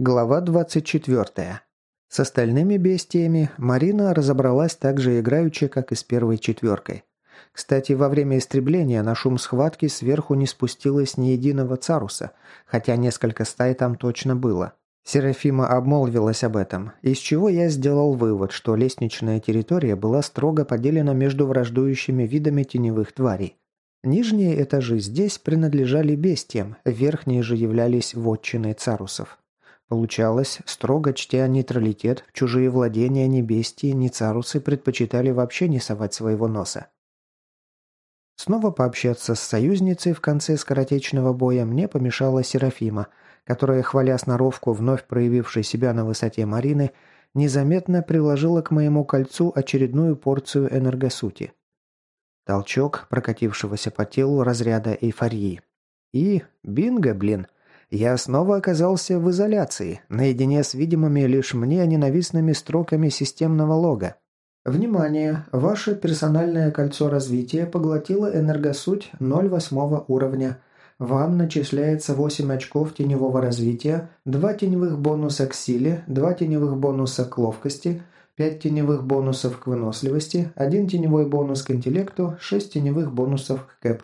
Глава 24. С остальными бестиями Марина разобралась так же играючи, как и с первой четверкой. Кстати, во время истребления на шум схватки сверху не спустилось ни единого царуса, хотя несколько стай там точно было. Серафима обмолвилась об этом, из чего я сделал вывод, что лестничная территория была строго поделена между враждующими видами теневых тварей. Нижние этажи здесь принадлежали бестиям, верхние же являлись вотчиной царусов. Получалось, строго чтя нейтралитет, в чужие владения ни бестии, ни царусы предпочитали вообще не совать своего носа. Снова пообщаться с союзницей в конце скоротечного боя мне помешала Серафима, которая, хваля сноровку вновь проявившей себя на высоте Марины, незаметно приложила к моему кольцу очередную порцию энергосути. Толчок, прокатившегося по телу разряда эйфории. И, бинго, блин – я снова оказался в изоляции, наедине с видимыми лишь мне ненавистными строками системного лога. Внимание! Ваше персональное кольцо развития поглотило энергосуть 0,8 уровня. Вам начисляется 8 очков теневого развития, 2 теневых бонуса к силе, 2 теневых бонуса к ловкости, 5 теневых бонусов к выносливости, 1 теневой бонус к интеллекту, 6 теневых бонусов к кэп.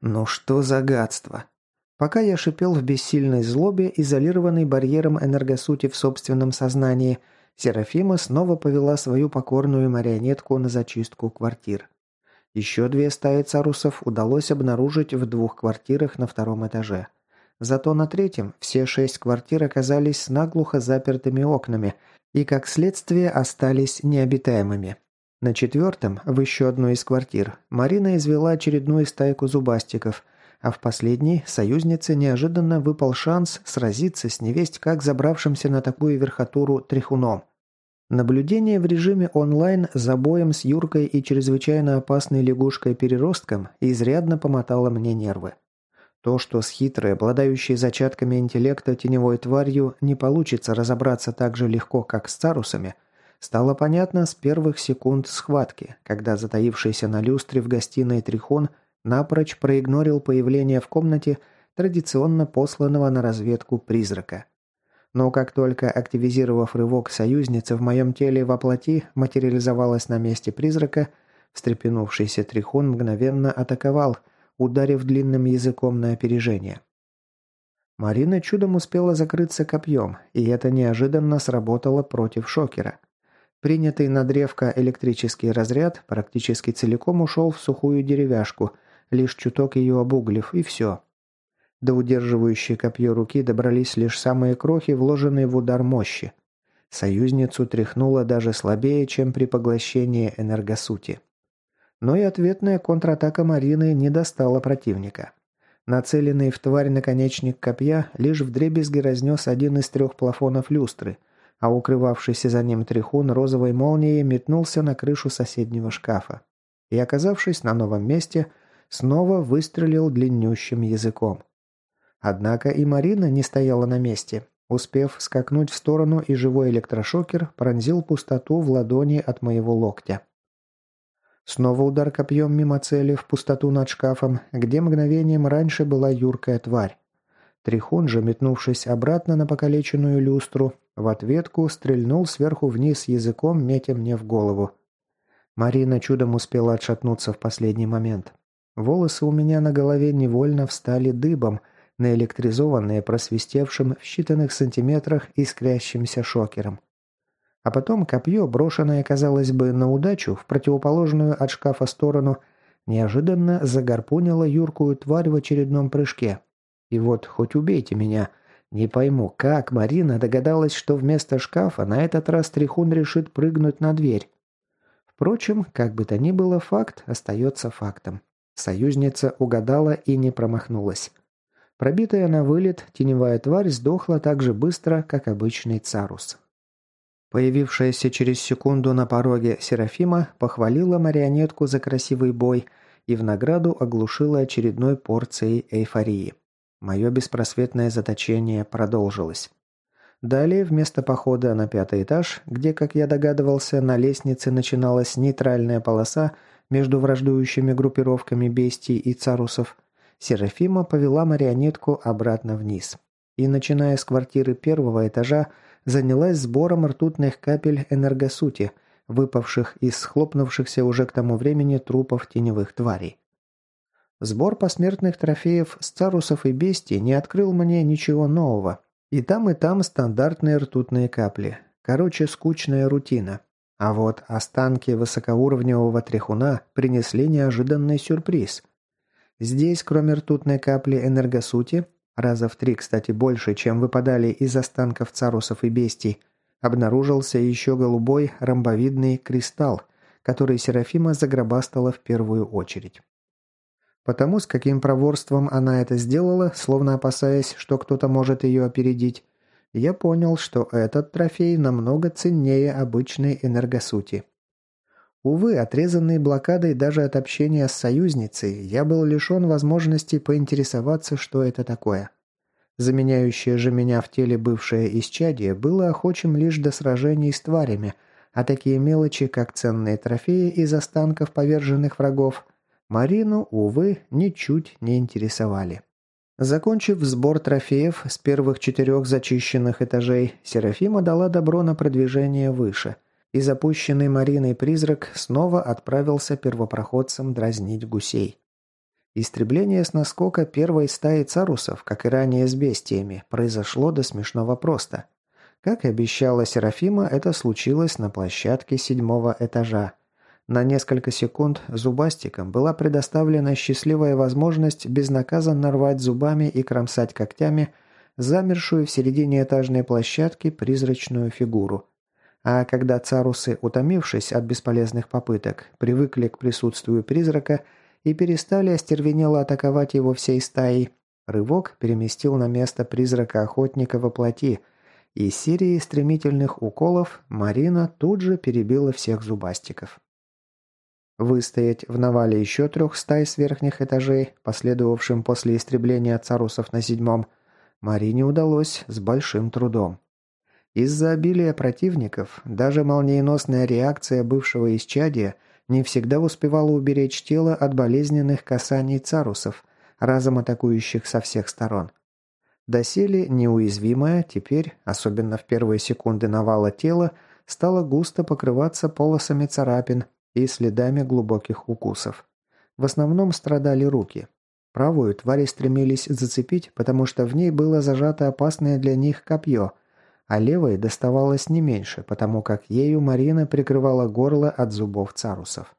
Ну что за гадство? Пока я шипел в бессильной злобе, изолированный барьером энергосути в собственном сознании, Серафима снова повела свою покорную марионетку на зачистку квартир. Еще две стаи царусов удалось обнаружить в двух квартирах на втором этаже. Зато на третьем все шесть квартир оказались с наглухо запертыми окнами и, как следствие, остались необитаемыми. На четвертом, в еще одной из квартир, Марина извела очередную стайку зубастиков – а в последней союзнице неожиданно выпал шанс сразиться с невесть как забравшимся на такую верхотуру тряхуном. Наблюдение в режиме онлайн за боем с Юркой и чрезвычайно опасной лягушкой-переростком изрядно помотало мне нервы. То, что с хитрой, обладающей зачатками интеллекта теневой тварью не получится разобраться так же легко, как с царусами, стало понятно с первых секунд схватки, когда затаившийся на люстре в гостиной Трихон – напрочь проигнорил появление в комнате традиционно посланного на разведку призрака. Но как только, активизировав рывок союзницы в моем теле воплоти, материализовалась на месте призрака, встрепенувшийся Трихун мгновенно атаковал, ударив длинным языком на опережение. Марина чудом успела закрыться копьем, и это неожиданно сработало против шокера. Принятый на древко электрический разряд практически целиком ушел в сухую деревяшку – лишь чуток ее обуглив, и все. До удерживающей копье руки добрались лишь самые крохи, вложенные в удар мощи. Союзницу тряхнуло даже слабее, чем при поглощении энергосути. Но и ответная контратака Марины не достала противника. Нацеленный в тварь наконечник копья лишь вдребезги разнес один из трех плафонов люстры, а укрывавшийся за ним тряхун розовой молнией метнулся на крышу соседнего шкафа. И, оказавшись на новом месте, снова выстрелил длиннющим языком. Однако и Марина не стояла на месте. Успев скакнуть в сторону, и живой электрошокер пронзил пустоту в ладони от моего локтя. Снова удар копьем мимо цели в пустоту над шкафом, где мгновением раньше была юркая тварь. Трихун же, метнувшись обратно на покалеченную люстру, в ответку стрельнул сверху вниз языком, метя мне в голову. Марина чудом успела отшатнуться в последний момент. Волосы у меня на голове невольно встали дыбом, наэлектризованные просвистевшим в считанных сантиметрах искрящимся шокером. А потом копье, брошенное, казалось бы, на удачу, в противоположную от шкафа сторону, неожиданно загорпунило юркую тварь в очередном прыжке. И вот, хоть убейте меня, не пойму, как Марина догадалась, что вместо шкафа на этот раз Трихун решит прыгнуть на дверь. Впрочем, как бы то ни было, факт остается фактом. Союзница угадала и не промахнулась. Пробитая на вылет, теневая тварь сдохла так же быстро, как обычный царус. Появившаяся через секунду на пороге Серафима похвалила марионетку за красивый бой и в награду оглушила очередной порцией эйфории. Мое беспросветное заточение продолжилось. Далее, вместо похода на пятый этаж, где, как я догадывался, на лестнице начиналась нейтральная полоса, между враждующими группировками бестий и царусов, Серафима повела марионетку обратно вниз. и, начиная с квартиры первого этажа, занялась сбором ртутных капель энергосути, выпавших из схлопнувшихся уже к тому времени трупов теневых тварей. Сбор посмертных трофеев с царусов и бестий не открыл мне ничего нового. И там, и там стандартные ртутные капли. Короче, скучная рутина. А вот останки высокоуровневого тряхуна принесли неожиданный сюрприз. Здесь, кроме ртутной капли энергосути, раза в три, кстати, больше, чем выпадали из останков царусов и бестий, обнаружился еще голубой ромбовидный кристалл, который Серафима загробастала в первую очередь. Потому с каким проворством она это сделала, словно опасаясь, что кто-то может ее опередить, я понял, что этот трофей намного ценнее обычной энергосути. Увы, отрезанный блокадой даже от общения с союзницей, я был лишен возможности поинтересоваться, что это такое. Заменяющее же меня в теле бывшее исчадие было охочим лишь до сражений с тварями, а такие мелочи, как ценные трофеи из останков поверженных врагов, Марину, увы, ничуть не интересовали. Закончив сбор трофеев с первых четырех зачищенных этажей, Серафима дала добро на продвижение выше, и запущенный Мариной призрак снова отправился первопроходцам дразнить гусей. Истребление с наскока первой стаи царусов, как и ранее с бестиями, произошло до смешного просто. Как и обещала Серафима, это случилось на площадке седьмого этажа – на несколько секунд зубастикам была предоставлена счастливая возможность безнаказанно рвать зубами и кромсать когтями замершую в середине этажной площадки призрачную фигуру. А когда царусы, утомившись от бесполезных попыток, привыкли к присутствию призрака и перестали остервенело атаковать его всей стаей, рывок переместил на место призрака охотника во плоти, и серией стремительных уколов Марина тут же перебила всех зубастиков. Выстоять в навале еще трех стай с верхних этажей, последовавшим после истребления царусов на седьмом, Марине удалось с большим трудом. Из-за обилия противников, даже молниеносная реакция бывшего исчадия не всегда успевала уберечь тело от болезненных касаний царусов, разом атакующих со всех сторон. Доселе неуязвимое, теперь, особенно в первые секунды навала тела, стало густо покрываться полосами царапин, и следами глубоких укусов. В основном страдали руки. Правую твари стремились зацепить, потому что в ней было зажато опасное для них копье, а левой доставалось не меньше, потому как ею Марина прикрывала горло от зубов царусов.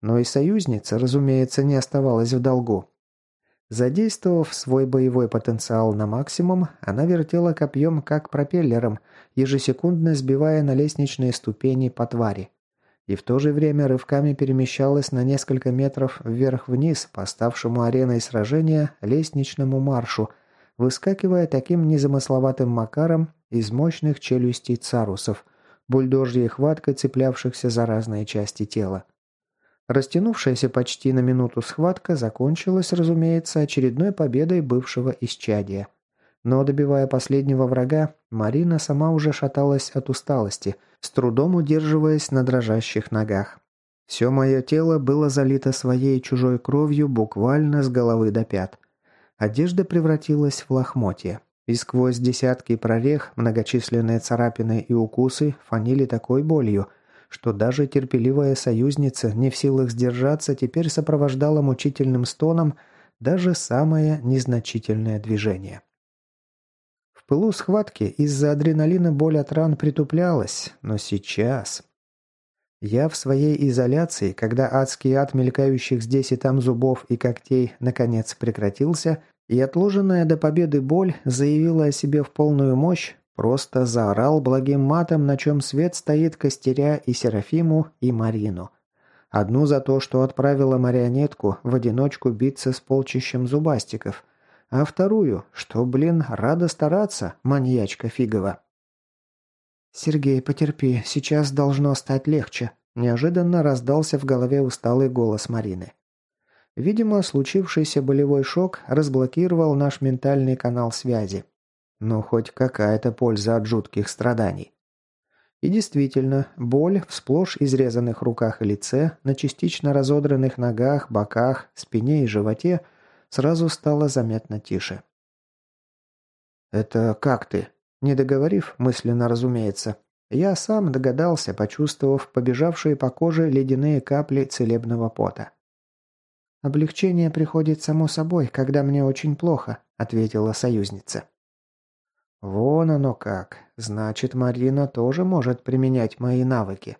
Но и союзница, разумеется, не оставалась в долгу. Задействовав свой боевой потенциал на максимум, она вертела копьем как пропеллером, ежесекундно сбивая на лестничные ступени по твари и в то же время рывками перемещалась на несколько метров вверх-вниз по ставшему ареной сражения лестничному маршу, выскакивая таким незамысловатым макаром из мощных челюстей царусов, бульдожьей хваткой цеплявшихся за разные части тела. Растянувшаяся почти на минуту схватка закончилась, разумеется, очередной победой бывшего исчадия. Но добивая последнего врага, Марина сама уже шаталась от усталости – с трудом удерживаясь на дрожащих ногах. Все мое тело было залито своей чужой кровью буквально с головы до пят. Одежда превратилась в лохмотье. И сквозь десятки прорех, многочисленные царапины и укусы фанили такой болью, что даже терпеливая союзница, не в силах сдержаться, теперь сопровождала мучительным стоном даже самое незначительное движение пылу схватки из-за адреналина боль от ран притуплялась, но сейчас... Я в своей изоляции, когда адский ад мелькающих здесь и там зубов и когтей наконец прекратился, и отложенная до победы боль заявила о себе в полную мощь, просто заорал благим матом, на чем свет стоит Костеря и Серафиму и Марину. Одну за то, что отправила марионетку в одиночку биться с полчищем зубастиков, а вторую, что, блин, рада стараться, маньячка фигова. «Сергей, потерпи, сейчас должно стать легче», – неожиданно раздался в голове усталый голос Марины. Видимо, случившийся болевой шок разблокировал наш ментальный канал связи. Ну, хоть какая-то польза от жутких страданий. И действительно, боль в сплошь изрезанных руках и лице, на частично разодранных ногах, боках, спине и животе – сразу стало заметно тише. «Это как ты?» Не договорив, мысленно разумеется, я сам догадался, почувствовав побежавшие по коже ледяные капли целебного пота. «Облегчение приходит само собой, когда мне очень плохо», — ответила союзница. «Вон оно как. Значит, Марина тоже может применять мои навыки.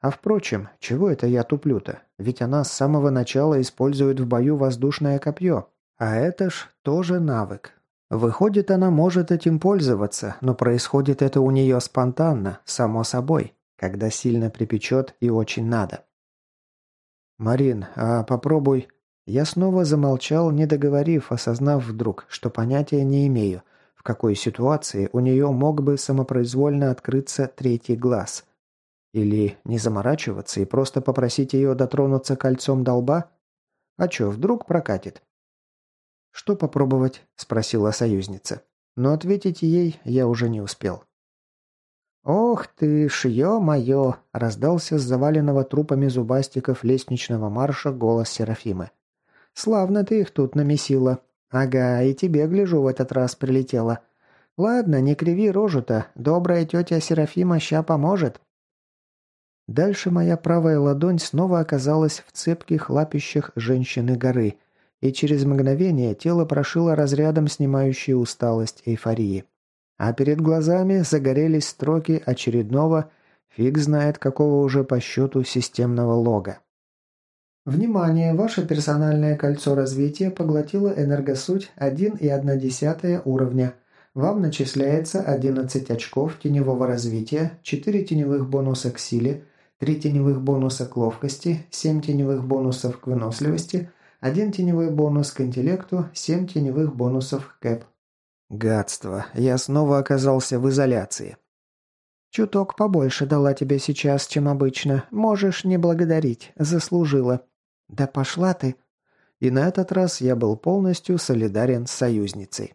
А впрочем, чего это я туплю-то? Ведь она с самого начала использует в бою воздушное копье. А это ж тоже навык. Выходит, она может этим пользоваться, но происходит это у нее спонтанно, само собой, когда сильно припечет и очень надо. «Марин, а попробуй...» Я снова замолчал, не договорив, осознав вдруг, что понятия не имею, в какой ситуации у нее мог бы самопроизвольно открыться третий глаз. Или не заморачиваться и просто попросить ее дотронуться кольцом долба? А чё, вдруг прокатит? «Что попробовать?» – спросила союзница. Но ответить ей я уже не успел. «Ох ты ж, ё-моё!» – раздался с заваленного трупами зубастиков лестничного марша голос Серафимы. «Славно ты их тут намесила. Ага, и тебе, гляжу, в этот раз прилетела. Ладно, не криви рожу-то, добрая тетя Серафима ща поможет». Дальше моя правая ладонь снова оказалась в цепких лапищах женщины горы – и через мгновение тело прошило разрядом снимающей усталость эйфории. А перед глазами загорелись строки очередного, фиг знает какого уже по счету системного лога. Внимание! Ваше персональное кольцо развития поглотило энергосуть 1,1 уровня. Вам начисляется 11 очков теневого развития, 4 теневых бонуса к силе, 3 теневых бонуса к ловкости, 7 теневых бонусов к выносливости – один теневой бонус к интеллекту, семь теневых бонусов к кэп. Гадство. Я снова оказался в изоляции. Чуток побольше дала тебе сейчас, чем обычно. Можешь не благодарить. Заслужила. Да пошла ты. И на этот раз я был полностью солидарен с союзницей.